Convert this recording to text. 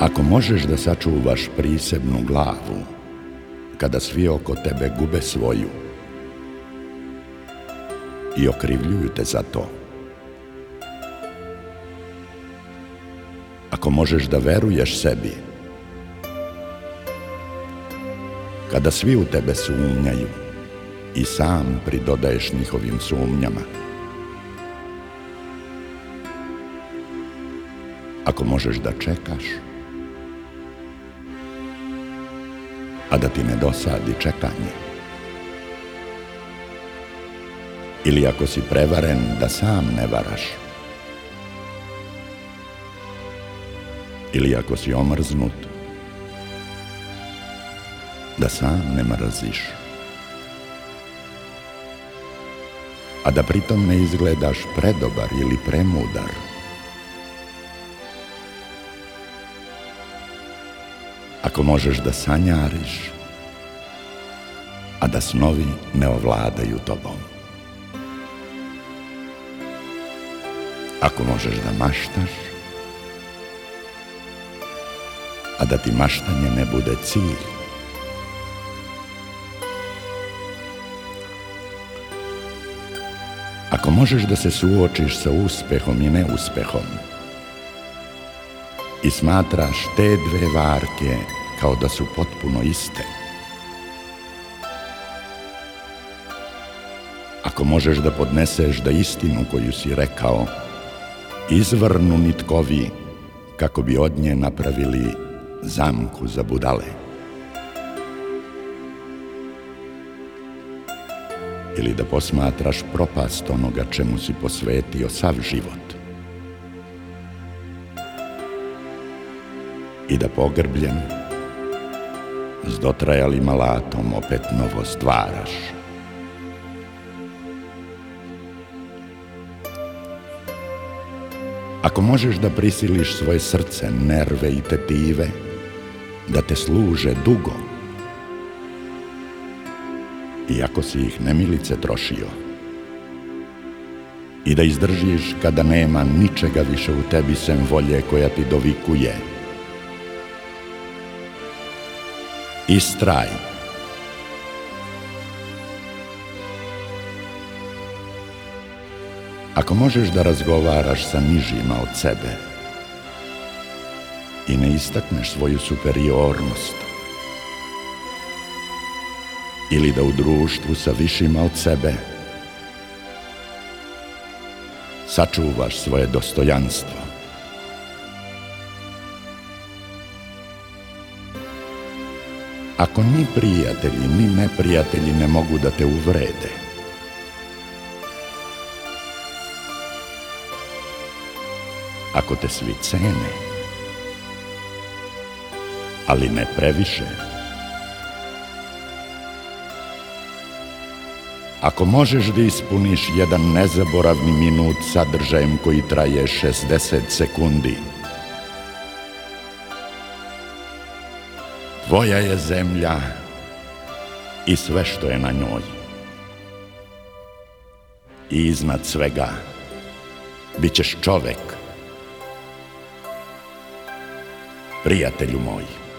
Ako možeš da sačuvaš prisebnu glavu, kada svi oko tebe gube svoju i okrivljuju te za to, ako možeš da veruješ sebi, kada svi u tebe sumnjaju i sam pridodaješ njihovim sumnjama, ako možeš da čekaš, a da ti ne dosadi čekanje. Ili ako si prevaren da sam ne varaš. Ili ako si omrznut, da sam ne mraziš. A da pritom ne izgledaš predobar ili premudar. Ako možeš da sanjariš, a da snovi ne ovladaju tobom. Ako možeš da maštaš, a da ti maštanje ne bude cilj. Ako možeš da se suočiš sa uspehom i neuspehom i smatraš te dve varke kao da su potpuno iste, ako možeš da podneseš da istinu koju si rekao izvrnu nitkovi kako bi od nje napravili zamku za budale. Ili da posmatraš propast onoga čemu si posvetio sav život. I da pogrbljen s dotrajalim alatom opet novo stvaraš. Ako možeš da prisiliš svoje srce, nerve i tetive, da te služe dugo, iako si ih nemilice trošio, i da izdržiš kada nema ničega više u tebi sem volje koja ti dovikuje. Istraj. Ako možeš da razgovaraš sa nižima od sebe i ne istakneš svoju superiornost, ili da u društvu sa višima od sebe sačuvaš svoje dostojanstvo. Ako ni prijatelji, ni neprijatelji ne mogu da te uvrede, ako te svi cene, ali ne previše. Ako možeš da ispuniš jedan nezaboravni minut sadržajem koji traje 60 sekundi, tvoja je zemlja i sve što je na njoj. I iznad svega, bit ćeš čovek, prijatelju moj.